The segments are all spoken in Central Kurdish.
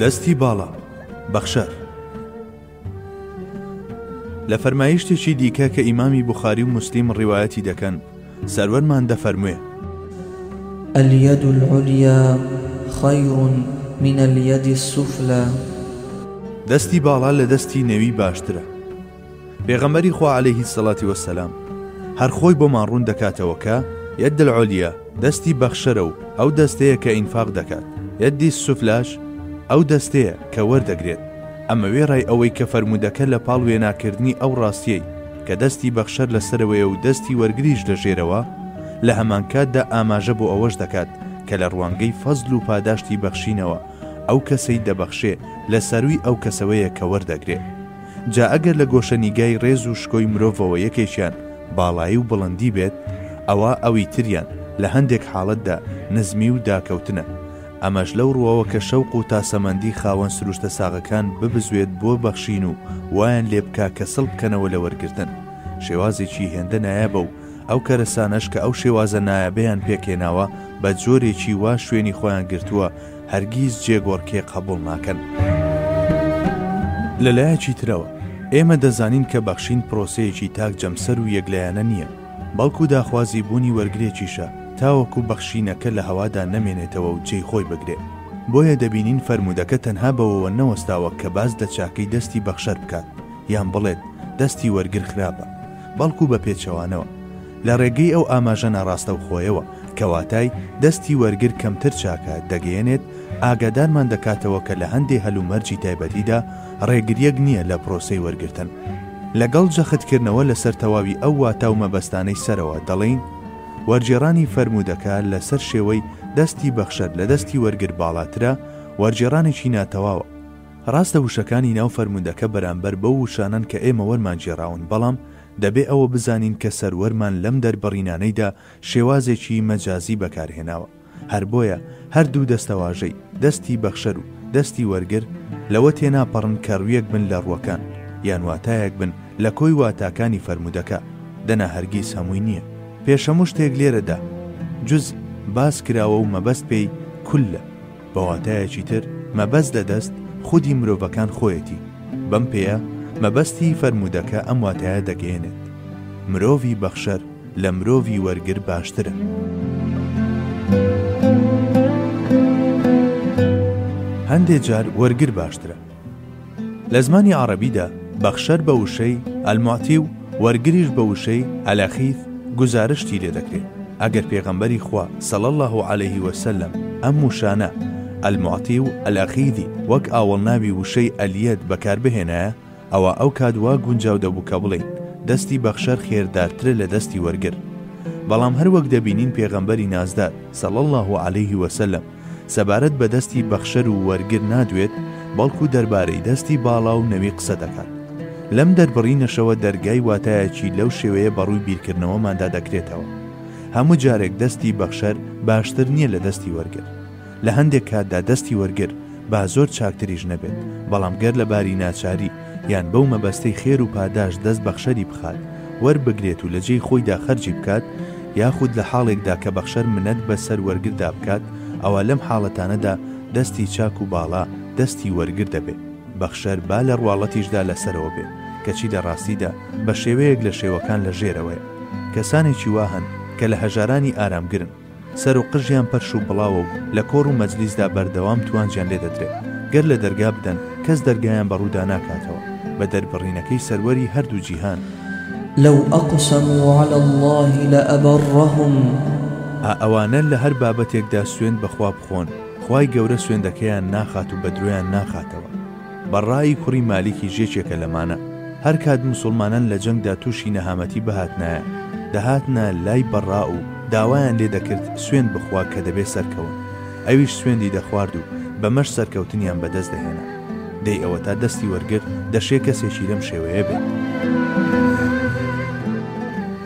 دەستی باڵا، بەخشەر. لە فەرمایشتێکی دیکە کە ئیمامی بوخاری و موسلیم ڕیوایەتی دەکەن، سەروەرمان دەفەرموێ. الیەد العلیا خیر من الیەد السفلی. دەستی باڵا لە دەستی نەوی باشترە. پێغەمبەری خوا عەلەیهی الصلوة والسلام هەر خۆی بۆمان ڕوون دەکاتەوە کە، ید العلیاء، دەستی بەخشەرە و ئەو دەستەیە کە ئینفاق دەکات، ید السفلاش، ئەو دەستەیە کە وەردەگرێت، ئەمە وێڕای ئەوەی کە فەرموودەکە لە پاڵ وێناکردنی ئەو ڕاستییەی کە دەستی بەخشەر لە سەرەوەیە و دەستی وەرگریش لە ژێرەوە، لە هەمانکاتدا ئاماژە بۆ ئەوەش دەکات کە لە ڕوانگەی فەزل و پاداشتی بەخشینەوە ئەو کەسەی دەبەخشێ لە سەرووی ئەو کەسەوەیە کە وەردەگرێ. جا ئەگەر لە گۆشەنیگای ڕێز و شکۆی مرۆڤەوە یەکێکیان باڵایی و بڵندی بێت، ئەوا ئەوی تریان لە هەندێک حاڵەتدا نزمی و داکەوتنە، ئەمەش لەو ڕووەوە کە شەوق و تاسەمەندی خاوەن سروشتە ساغەکان ببزوێت بۆ بەخشین و وایان لێ بکا کە سڵ بکەنەوە لە وەرگرتن، شێوازێکی هێندە نایابە و ئەو کەرەسانەش کە ئەو شێوازە نایابەیان پێکهێناوە بە جۆرێکی وا شوێنی خۆیان گرتووە هەرگیز جێگۆڕکێ قەبوڵ ناکەن. لە لایەکی ترەوە، ئێمە دەزانین کە بەخشین پرۆسەیەکی تاک جەمسەر و یەکلایەنە نییە، بەڵکو داخوازی بوونی وەرگرێکیشە تاوەکو بەخشینەکە لە هەوادا نەمێنێتەوە و جێی خۆی بگرێ. بۆیە دەبینین فەرموودەکە تەنها بەوەوە نەوەستاوە کە باس لە چاکەی دەستی بەخشەر بکات، یان بڵێت دەستی وەرگر خراپە، بەڵکو بە پێچەوانەوە، لە ڕێگەی ئەو ئاماژە ناڕاستەوخۆیەوە، کە واتای، دەستی وەرگر کەمتر چاکە، دەگەیەنێت، ئاگادارمان دەکاتەوە کە لە هەندێ هەلومەرجی تایبەتیدا ڕێگرییەک نییە لە پرۆسەی وەرگرتن. لەگەڵ جەختکردنەوە لەسەر تەواوی ئەو واتا و مەبەستانەی سەرەوە، دەڵێین، وەرگێڕانی فەرموودەکە لەسەر شێوەی، دەستی بەخشەر لە دەستی وەرگر باڵاترە، وەرگێڕانێکی ناتەواوە. ڕاستە وشەکانی ناو فەرموودەکە بەرانبەر بەو وشانەن کە ئێمە وەرمانگێڕاون، بەڵام دەبێ ئەوە بزانین کە سەروەرمان لەم دەربڕینانەیدا شێوازێکی مەجازی بەکارهێناوە، هەر بۆیە هەر دوو دەستەواژەی، دەستی بەخشەر و دەستی وەرگر، لەوە تێناپەڕن کە ڕوویەک بن لە ڕووەکان، یان واتایەک بن لە کۆی واتاکانی فەرموودەکە، دەنا هەرگیز هەمووی نییە. پێش هەموو شتێک لێرەدا، جزء، باس کراوە و مەبەست پێی، کل، ە. بە واتایەکی تر مەبەست لە دەست خودی مرۆڤەکان خۆیەتی، بەم پێیە مەبەستی فەرموودەکە ئەم واتایە دەگەیەنێت، مرۆڤی بەخشەر لە مرۆڤی وەرگر باشترە. هەندێ جار وەرگر باشترە. لە زمانی عەڕەبیدا بەخشەر بە وشەی، المعطی، و وەرگریش بە وشەی، الاخیث، گوزارشتی لێ دەکرێ، ئەگەر پێغەمبەری خوا، صلی اللە علیه و سلم، ئەم وشانە، المعطی و الاخیثی، وەک ئاوەڵناوی وشەی، الید، بەکار بهێنایە، ئەوا ئەو کات وا گونجاو دەبوو کە بڵێین، دەستی بەخشەر خێردارترە لە دەستی وەرگر. بەڵام هەر وەک دەبینین پێغەمبەری نازدار، صلی اللە علیه و سلم، سەبارەت بە دەستی بەخشەر و وەرگر نادوێت، بەڵکو دەربارەی دەستی باڵا و نەوی قسە دەکات. لەم دەربڕینەشەوە دەرگای واتایەکی لەو شێوەیە بەڕووی بیرکردنەوەماندا دەکرێتەوە. هەموو جارێک دەستی بەخشەر باشتر نییە لە دەستی وەرگر. لە هەندێک کاتدا دەستی وەرگر با زۆر چاکتریش نەبێت، بەڵام گەر لە باری ناچاری، یان بەو مەبەستەی خێر و پاداشت دەست بەخشەری بخات، وەربگرێت و لە جێی خۆیدا خەرجی بکات، یاخود لە حاڵێکدا کە بەخشەر منەت بە سەر وەرگردا بکات، ئەوا لەم حاڵەتانەدا دەستی چاک و باڵا دەستی وەرگر دەبێ. بەخشەر با لە ڕواڵەتیشدا لە سەرەوە بێ، کەچی لە ڕاستیدا بە شێوەیەک لە شێوەکان لە ژێرەوەیە. کەسانێکی وا هەن کە لە هەژارانی ئارامگرن. سەر و قژیان پەرش و بڵاوە و لە کۆڕ و مەجلیسدا بەردەوام توانجیان لێ دەدرێت، گەر لە دەرگا بدەن، کەس دەرگایان بە ڕوودا ناکاتەوە، بە دەربڕینەکەی سەروەری هەر دوو جیهان. لو اقسموا علی اللە لابرهم. ئا ئەوانە لە هەر بابەتێکدا سوێند بە خوا بخۆن، خوای گەورە سوێندەکەیان ناخات و بە درۆیان ناخاتەوە. بە ڕای کوڕی مالیکیش یەکێکە لەمانە. هەر کات موسوڵمانان لە جەنگدا تووشی نەهامەتی بهاتنایە، دەهاتنە لای بەڕا و داوایان لێ دەکرد سوێند بخوا کە دەبێ سەرکەون. ئەویش سوێندی دەخوارد و بەمەش سەرکەوتنیان بە دەست دەهێنا. دەی ئەوە تا دەستی وەرگرت دەشێ کەسێکی لەم شێوەیە بێت.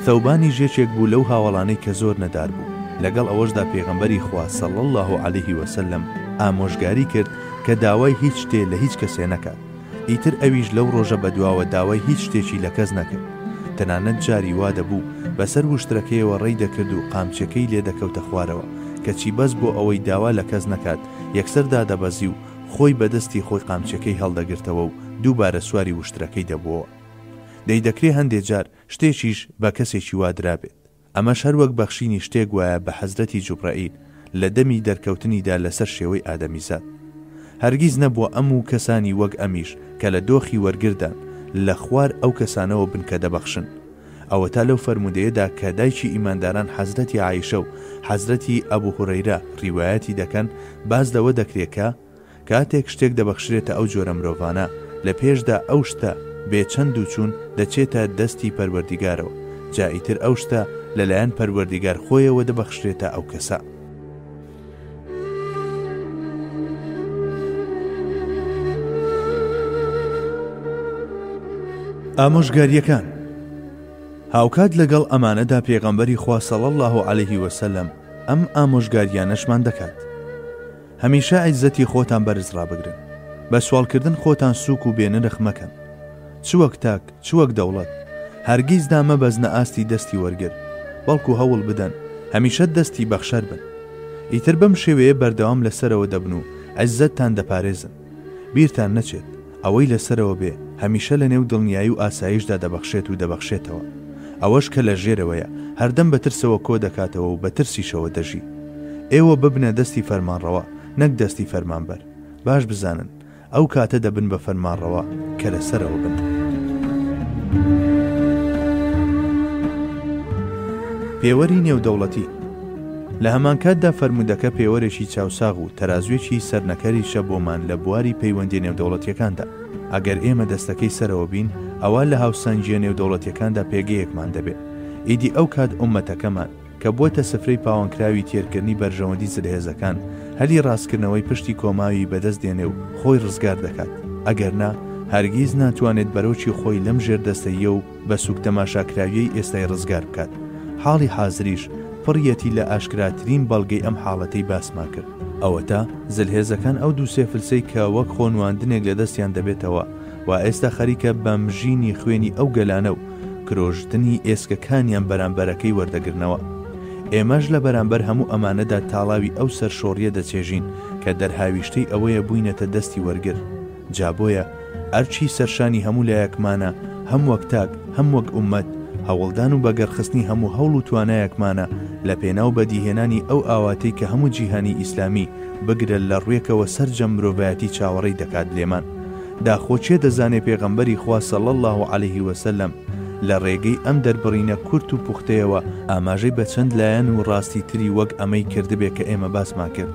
ثەوبانیش یەکێک بوو لەو هاوەڵانەی کە زۆر نەدار بوو. لەگەڵ ئەوەشدا پێغەمبەری خوا صلی اللە علیه و سلم ئامۆژگاری کرد کە داوای هیچ شتێ لە هیچ کەسێ نەکات، ئیتر ئەویش لەو ڕۆژە بەدواوە داوای هیچ شتێکی لە کەس نەکرد، تەنانەت جاری وا دەبوو بەسەر وشترەکەیەوە ڕێی دەکرد و قامچیەکەی لێ دەکەوتە خوارەوە، کەچی بەس بۆ ئەوەی داوا لە کەس نەکات یەکسەر دادەبەزی و خۆی بە دەستی خۆی قامچیەکەی هەڵدەگرتەوە و دووبارە سواری وشترەکەی دەبووەوە. دەی دەکرێ هەندێ جار شتێکیش بە کەسێکی وا درابێت. ئەمەش هەر وەک بەخشینی شتێک وایە بە حەزرەتی جوبرەئیل لە دەمی دەرکەوتنیدا لەسەر شێوەی ئادەمیزاد. هەرگیز نەبووە ئەم و کەسانی وەک ئەمیش کە لە دۆخی وەرگردان لە خوار ئەو کەسانەوە بن کە دەبەخشن. ئەوەتا لەو فەرموودەیەدا کە دایکی ئیمانداران حەزرەتی عائیشە و حەزرەتی ئەبو هورەیرە ڕیوایەتی دەکەن باس لەوە دەکرێ کە، کاتێک شتێک دەبەخشرێتە ئەو جۆرە مرۆڤانە، لە پێشدا ئەو شتە، بێ چەند و چوون، دەچێتە دەستی پەروەردیگارەوە، جا ئیتر ئەو شتە، لە لایەن پەروەردیگار خۆیەوە دەبەخشرێتە ئەو کەسە. ئامۆژگارییەکان، هاوکات لەگەڵ ئەمانەدا پێغەمبەری خوا صلی اللە علیه و سلم ئەم ئامۆژگارییانەشمان دەکات، هەمیشە عیزەتی خۆتان بەرز ڕابگرن. بە سواڵکردن خۆتان سووک و بێ نرخ مەکەن. چ وەک تاک، چ وەک دەوڵەت. هەرگیز دامەبەزنە ئاستی دەستی وەرگر، بەڵکو هەوڵ بدەن هەمیشە دەستی بەخشەر بن. ئیتر بەم شێوەیە بەردەوام لە سەرەوە دەبن و عیزەتتان دەپارێزن. بیرتان نەچێت، ئەوەی لە سەرەوە بێ، هەمیشە لە نێو دڵنیایی و ئاسایشدا دەبەخشێت و دەبەخشێتەوە. ئەوەش کە لە ژێرەوەیە، هەردەم بە ترسەوە کۆ دەکاتەوە و بە ترسیشەوە دەژی. ئێوە ببنە دەستی فەرمانڕەوا، نەک دەستی فەرمانبەر. باش بزانن، ئەو کاتە دەبن بە فەرمانڕەوا، کە لە سەرەوە بن. پێوەری نێودەوڵەتی. لە هەمانکاتدا فەرموودەکە پێوەرێکی چاوساغ و تەرازووێکی سەرنەکەریشە بۆمان لە بواری پەیوەندییە نێودەوڵەتییەکاندا. ئەگەر ئێمە دەستەکەی سەرەوە بین، ئەوا لە هاوسەنگییە نێودەوڵەتییەکاندا پێگەیەکمان دەبێ. ئیدی ئەو کات ئوممەتەکەمان، کە بووەتە سفرەی پاوانکراوی تێرکردنی بەرژەوەندی زلهێزەکان، هەلی ڕاستکردنەوەی پشتی کۆماوی بەدەست دێنێ و خۆی ڕزگار دەکات. ئەگەرنا، هەرگیز ناتوانێت بەرۆکی خۆی لەم ژێردەستەییە و، بە سوک تەماشاکراویەی ئێستای ڕزگار بکات، حاڵی حازریش پڕیەتی لە ئاشکراترین بەڵگەی ئەم حاڵەتەی باسمان کرد، ئەوەتا زلهێزەکان ئەو دوو سێ فلسەی کە وەک خۆ نواندنێک لە دەستیان دەبێتەوە و ئێستا خەریکە بە مژینی خوێنی ئەو گەلانە و کرۆژتنی ئێسکەکانیان بەرامبەرەکەی وەردەگرنەوە ئێمەش لە بەرامبەر هەموو ئەمانەدا تاڵاوی ئەو سەرشۆڕیە دەچێژین کە دەرهاویشتەی ئەوەیە بوینەتە دەستی وەرگر جا بۆیە ئەرکی سەرشانی هەموو لایەکمانە هەم وەک تاک هەم وەک ئوممەت هەوڵدان و بەگەڕخستنی هەموو هەوڵ و توانایەکمانە لە پێناو بەدیهێنانی ئەو ئاواتەی کە هەموو جیهانی ئیسلامی بگرە لە ڕوێکەوە سەرجەم مرۆڤایەتی چاوەڕێی دەکات لێمان داخۆ کێ دەزانێ پێغەمبەری خوا صلی اللە علیه وسلم لە ڕێگەی ئەم دەربڕینە کورت و پوختەیەوە ئاماژەی بە چەند لایەن و ڕاستی تری وەک ئەمەی کردبێ کە ئێمە باسمان کرد.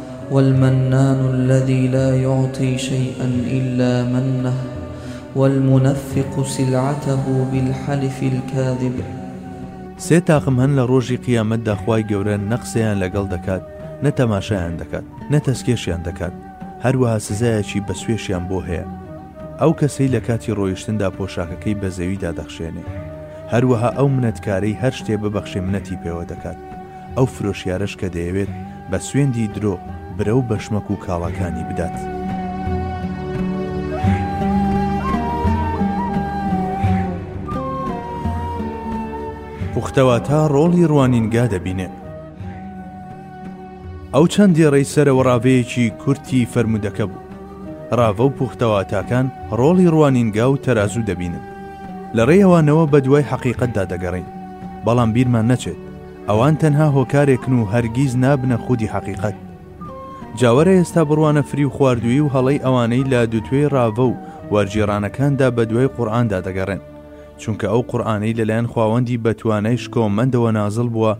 والمنان الذی لا یعطی شیئا الا منه والمنفق سلعته بالحلف الکاذب. سێ تاقم هەن لە ڕۆژی قیامەتدا خوای گەورە نە قسەیان لەگەڵ دەکات نە تەماشایان دەکات نە تەسکێشیان دەکات هەروەها سزایەکی بە سوێشیان بۆ هەیە ئەو کەسەی لە کاتی ڕۆیشتندا پۆشاکەکەی بە زەویدا دەخشێنێ هەروەها ئەو منەتکارەی هەر شتێ ببەخشێ منەتی پێوە دەکات ئەو فرۆشیارەش کە دەیەوێت بە سوێندی درۆ برە و بەشمەک و کاڵاکانی بدات. پوختەواتا ڕۆڵی ڕوانینگا دەبینێ ئەو چەند دێڕەی سەرەوە ڕاڤەیەکی کورتی فەرمودەکە بوو ڕاڤە و پوختەواتاکان ڕۆڵی ڕوانینگا و تەرازوو دەبینن لە ڕێیەوانەوە بە دوای حەقیقەتدا دەگەڕین بەڵام بیرمان نەچێت ئەوان تەنها هۆکارێکن و هەرگیز نابنە خودی حەقیقەت. جا وەرە ئێستا بڕوانە فریو خواردوویی و هەڵەی ئەوانەی لە دووتوێی ڕاڤە و وەرگێڕانەکاندا بەدوای قورئاندا دەگەڕێن، چونکە ئەو قورئانەی لەلایەن خواوەندی بەتوانای شکۆمەندەوە نازڵ بووە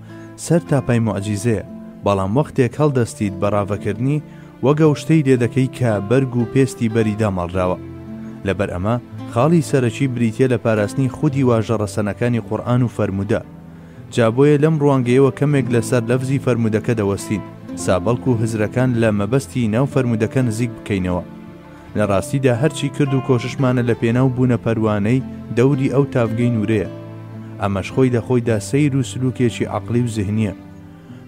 سەر تاپای موعجیزەیە، بەڵام وەختێک هەڵدەستیت بە ڕاڤەکردنی، وەک ئەو شتەی لێدەکەی کە بەرگ و پێستی بەری داماڵراوە. لەبەر ئەمە خاڵی سەرەکی بریتیە لە پاراستنی خودی واژە ڕەسەنەکانی قورئان و فەرموودە، جا بۆیە لەم ڕوانگەیەوە کەمێک لە سەر لەفزی فەرموودەکە دەوەستین سا بەڵکو هزرەکان لە مەبەستی ناو فەرموودەکە نزیک بکەینەوە. لە ڕاستیدا هەرچی کرد و کۆششمانە لە پێناو بوونە پەروانەی دەوری ئەو تاڤگەی نوورەیە. ئەمەش خۆی لە خۆیدا سەیر و سلووکێکی عەقڵی و زهنییە.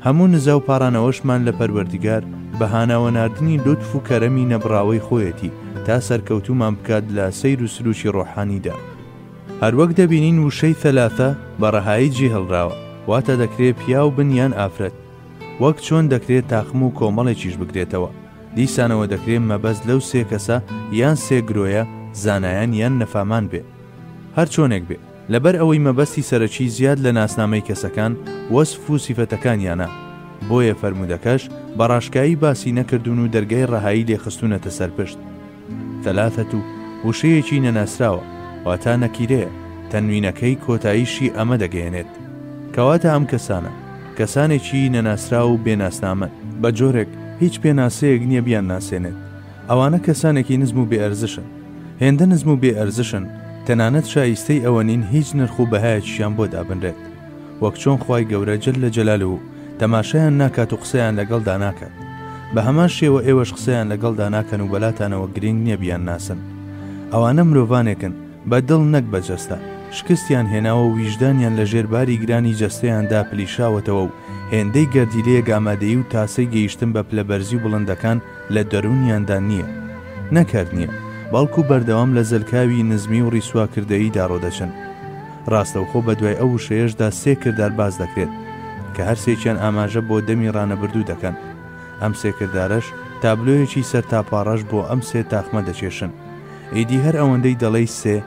هەموو نزا و پاڕانەوەشمان لە پەروەردگار بە هاناوە ناردنی لوتف و کەرەمی نەبڕاوەی خۆیەتی تا سەرکەوتوومان بکات لە سەیر و سلووکی ڕۆحانیدا. هەروەک دەبینین وشەی ثلاثە بە ڕەهایی جێهێڵراوە، واتە دەکرێ پیاو بن یان ئافرەت، وەک چۆن دەکرێ تاقم و کۆمەڵێکیش بگرێتەوە، دیسانەوە دەکرێ مەبەست لەو سێ کەسە یان سێ گرۆیە زانایان یان نەفامان بێ. هەرچۆنێک بێ، لەبەر ئەوەی مەبەستی سەرەکی زیاد لە ناسنامەی کەسەکان وەسف و سیفەتەکانیانە، بۆیە فەرموودەکەش بە ڕاشکایی باسی نەکردوون و دەرگای ڕەهایی لێ خستوونەتە سەر پشت. ثلاثە و وشەیەکی نەناسراوە، واتا نەکیرەیە، تەنوینەکەی کۆتاییشی ئەمە دەگەیەنێت. کەواتە ئەم کەسانە، کەسانێکی نەناسراو و بێ ناسنامەن. بە جۆرێک هیچ پێناسەیەک نییە بیانناسێنێت. ئەوانە کەسانێکی نزم و بێ ئەرزشن. هێندە نزم و بێ ئەرزشن، تەنانەت شایستەی ئەوە نین هیچ نرخ و بەهایەکیشیان بۆ دابنرێت. وەک چۆن خوای گەورە جل جلالە تەماشایان ناکات و قسەیان لەگەڵدا ناکات بە هەمان شێوە ئێوەش قسەیان لەگەڵدا ناکەن و بەلاتانەوە گرنگ نییە بیان ناسن ئەوانە مرۆڤانێکن بە دڵ نەک بە جەستە شکستیان هێناوە و ویژدانیان لە ژێر باری گرانی جەستەیاندا پلیشاوەتەوە و هێندەی گەردیلەیەک ئامادەی و تاسەی گەیشتن بە پلە بەرزی و بڵندەکان لە دەروونیاندا نییە نەکرد نییە بەڵکو بەردەوام لە زەلکاوی نزمی و ڕیسواکردەیی داڕۆدەچن ڕاستەوخۆ بە دوای ئەو وشەیەشدا سێ کردار باس دەکرێت کە هەر سێکیان ئاماژە بۆ دەمی ڕانەبردوو دەکەن. ئەم سێ کردارەش تابلۆیەکی سەرتاپاڕەش بۆ ئەم سێ تاقمە دەکێشن. ئیدی هەر ئەوەندەی دەڵێی سێ،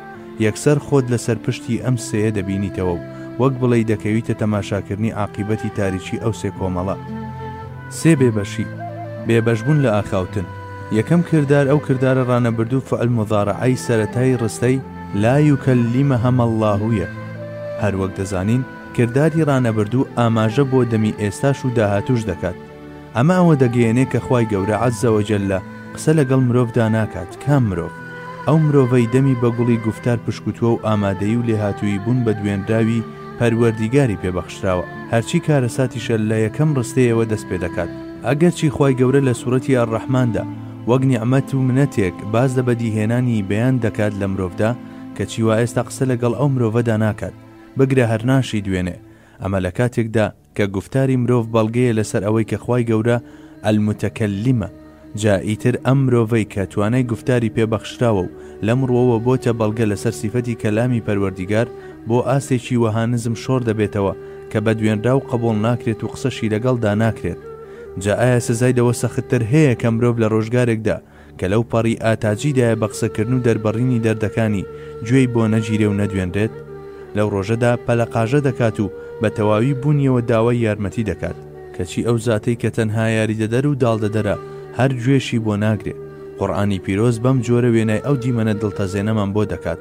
یەکسەر خۆت لەسەر پشتی ئەم سێیە دەبینیتەوە و وەک بڵێی دەکەویتە تەماشاکردنی عاقیبەتی تاریکی ئەو سێ کۆمەڵە. سێ بێبەشی، بێبەشبوون لە ئاخاوتن. یەکەم کردار، ئەو کردارە ڕانەبردوو فعل مضارعەی سەرەتای ڕستەی، لا یکلمهم اللە یە، هەروەک دەزانین کرداری ڕانەبردوو ئاماژە بۆ دەمی ئێستاش و داهاتووش دەکات، ئەمە ئەوە دەگەیەنێ کە خوای گەورە عز و جل قسە لەگەڵ مرۆڤدا ناکات، کام مرۆڤ؟ ئەو مرۆڤەی دەمی بە گوڵی گوفتار پشکوتووە و ئامادەیی و لێهاتوویی بوون بە دوێنراوی پەروەردیگاری پێ بەخشراوە، هەرچی کارەساتیشە لە یەکەم ڕستەیەوە دەست پێ دەکات، ئەگەرچی خوای گەورە لە سورەتی الرحماندا، وەک نیعمەت و منەتێک باس لە بەدیهێنانی بیان دەکات لە مرۆڤدا، کەچی وا ئێستا قسە لەگەڵ ئەو مرۆڤەدا ناکات، بگرە هەر ناشی دوێنێ، ئەمە لە کاتێکدا کە گوفتاری مرۆڤ بەڵگەیە لەسەر ئەوەی کە خوای گەورە المتکلمە، جا ئیتر ئەم مرۆڤەی کە توانای گوفتاری پێ بەخشراوە و لەم ڕوەوە بۆتە بەڵگە لەسەر سیفەتی کەلامی پەروەردیگار بۆ ئاستێکی وەها نزم شۆر دەبێتەوە کە بەدوێنراو قبوڵ ناکرێت و قسەشی لەگەڵدا ناکرێت، جا ئایا سزای لەوە سەختتر هەیە کە مرۆڤ لە ڕۆژگارێکدا کە لەو پەڕی ئاتاجیدایە بە قسەکردن و دەربڕینی دەردەکانی گوێی بۆ نەگیرێ و نەدوێنرێت؟ لەو ڕۆژەدا پەلەقاژە دەکات و بە تەواوی بوونیەوە داوای یارمەتی دەکات، کەچی ئەو زاتەی کە تەنها یاریدەدەر و داڵدەدەرە هەر گوێشی بۆ ناگرێ، قورئانی پیرۆز بەم جۆرە وێنای ئەو دیمەنە دڵتەزێنەمان بۆ دەکات.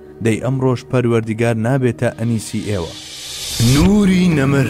دەی ئەمڕۆش پەروەردیگار نابێتە ئەنیسی ئێوە. نوری نەمر.